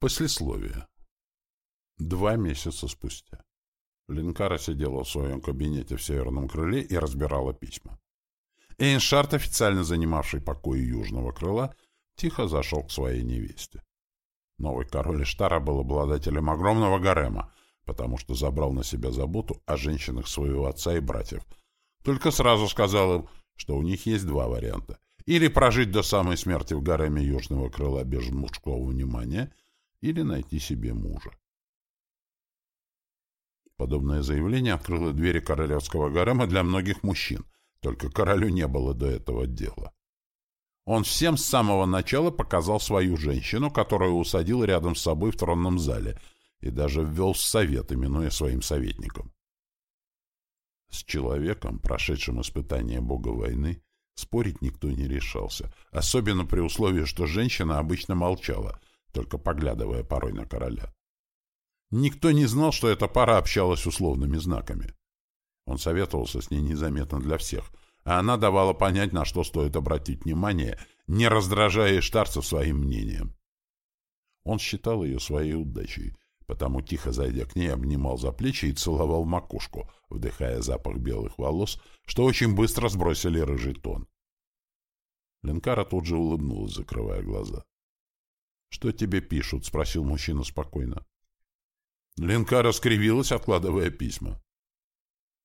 Послесловие. Два месяца спустя. Ленкара сидела в своем кабинете в северном крыле и разбирала письма. Эйншарт, официально занимавший покои южного крыла, тихо зашел к своей невесте. Новый король Иштара был обладателем огромного гарема, потому что забрал на себя заботу о женщинах своего отца и братьев. Только сразу сказал им, что у них есть два варианта. Или прожить до самой смерти в гареме южного крыла без мужского внимания — или найти себе мужа. Подобное заявление открыло двери королевского гарема для многих мужчин, только королю не было до этого дела. Он всем с самого начала показал свою женщину, которую усадил рядом с собой в тронном зале, и даже ввел в совет, именуя своим советником. С человеком, прошедшим испытание бога войны, спорить никто не решался, особенно при условии, что женщина обычно молчала, только поглядывая порой на короля. Никто не знал, что эта пара общалась условными знаками. Он советовался с ней незаметно для всех, а она давала понять, на что стоит обратить внимание, не раздражая штарцев своим мнением. Он считал ее своей удачей, потому, тихо зайдя к ней, обнимал за плечи и целовал макушку, вдыхая запах белых волос, что очень быстро сбросили рыжий тон. Ленкара тут же улыбнулась, закрывая глаза. «Что тебе пишут?» — спросил мужчина спокойно. Ленка раскривилась, откладывая письма.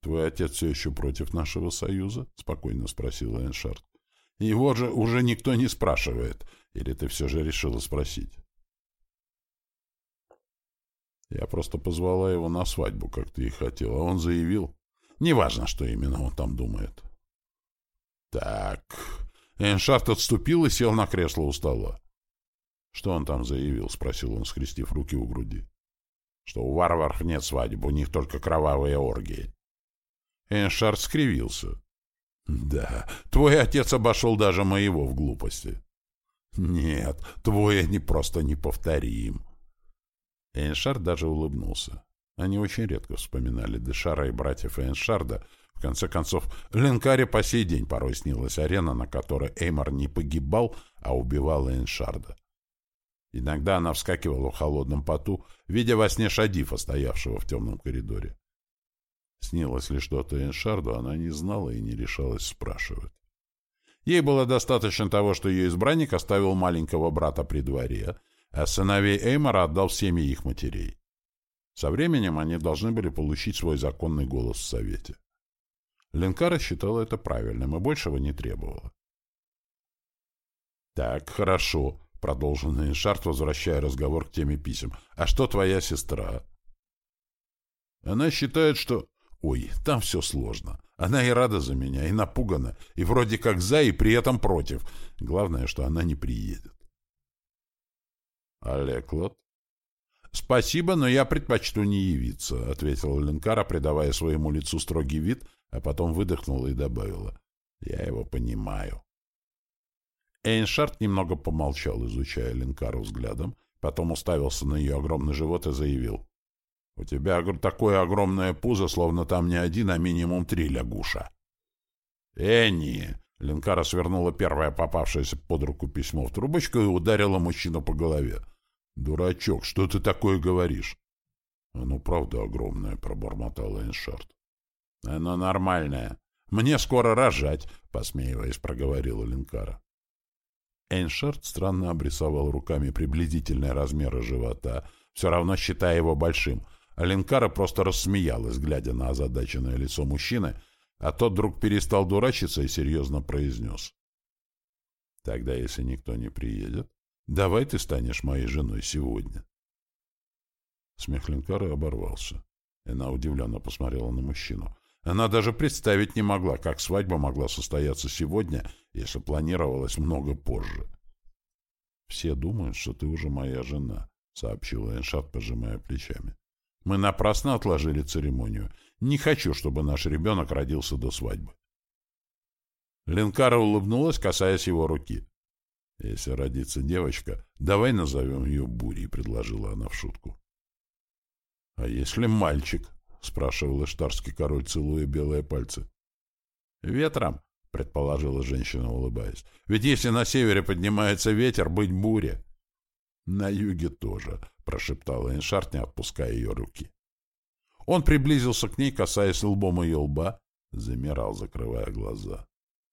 «Твой отец все еще против нашего союза?» — спокойно спросила Эншард. «Его же уже никто не спрашивает. Или ты все же решила спросить?» Я просто позвала его на свадьбу, как ты и хотела. Он заявил. Неважно, что именно он там думает. Так. Эншарт отступил и сел на кресло у стола. «Что он там заявил?» — спросил он, скрестив руки у груди. «Что у варваров нет свадьбы, у них только кровавые оргии». Эншард скривился. «Да, твой отец обошел даже моего в глупости». «Нет, твой они просто неповторим». Эйншард даже улыбнулся. Они очень редко вспоминали Дешара и братьев Эйншарда. В конце концов, Ленкаре по сей день порой снилась арена, на которой Эймар не погибал, а убивал Эйншарда. Иногда она вскакивала в холодном поту, видя во сне Шадифа, стоявшего в темном коридоре. Снилось ли что-то Эншарду, она не знала и не решалась спрашивать. Ей было достаточно того, что ее избранник оставил маленького брата при дворе, а сыновей Эймора отдал в их матерей. Со временем они должны были получить свой законный голос в Совете. Ленкара считала это правильным и большего не требовала. «Так, хорошо», Продолжил Нейншарт, возвращая разговор к теме писем. «А что твоя сестра?» «Она считает, что...» «Ой, там все сложно. Она и рада за меня, и напугана, и вроде как за, и при этом против. Главное, что она не приедет». «Олег Лот?» «Спасибо, но я предпочту не явиться», — ответила Ленкара, придавая своему лицу строгий вид, а потом выдохнула и добавила. «Я его понимаю». Эйншард немного помолчал, изучая Ленкару взглядом, потом уставился на ее огромный живот и заявил. — У тебя такое огромное пузо, словно там не один, а минимум три лягуша. — Энни! — Ленкара свернула первое попавшееся под руку письмо в трубочку и ударила мужчину по голове. — Дурачок, что ты такое говоришь? — Оно правда огромное, — пробормотал Эйншард. — Оно нормальное. Мне скоро рожать, — посмеиваясь, проговорила Ленкара. Эйншард странно обрисовал руками приблизительные размеры живота, все равно считая его большим, а Ленкара просто рассмеялась, глядя на озадаченное лицо мужчины, а тот вдруг перестал дурачиться и серьезно произнес. «Тогда, если никто не приедет, давай ты станешь моей женой сегодня». Смех Ленкары оборвался. Она удивленно посмотрела на мужчину. Она даже представить не могла, как свадьба могла состояться сегодня, если планировалось много позже. «Все думают, что ты уже моя жена», — сообщила Эншат, пожимая плечами. «Мы напрасно отложили церемонию. Не хочу, чтобы наш ребенок родился до свадьбы». Ленкара улыбнулась, касаясь его руки. «Если родится девочка, давай назовем ее Бурей», — предложила она в шутку. «А если мальчик?» — спрашивал иштарский король, целуя белые пальцы. «Ветром», — предположила женщина, улыбаясь. «Ведь если на севере поднимается ветер, быть буре». На юге тоже, — прошептала Эншарт, не отпуская ее руки. Он приблизился к ней, касаясь лбом ее лба, замирал, закрывая глаза.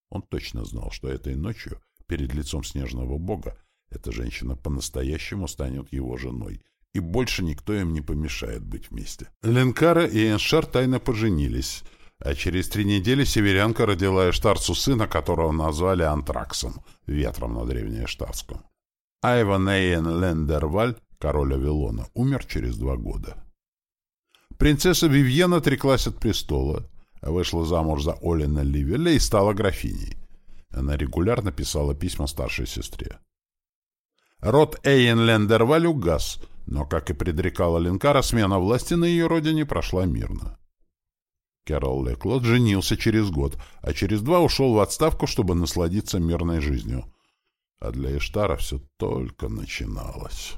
Он точно знал, что этой ночью, перед лицом снежного бога, эта женщина по-настоящему станет его женой, и больше никто им не помешает быть вместе. Ленкара и Эншар тайно поженились, а через три недели северянка родила Эштарцу сына, которого назвали Антраксом, ветром на древнеэштарском. Айван Эйен Лендерваль, король Авилона, умер через два года. Принцесса Вивьена отреклась от престола, вышла замуж за Олина Ливеля и стала графиней. Она регулярно писала письма старшей сестре. Род Эйен Лендерваль угас, но, как и предрекала Линкара, смена власти на ее родине прошла мирно. Кэрол Леклот женился через год, а через два ушел в отставку, чтобы насладиться мирной жизнью. А для Эштара все только начиналось.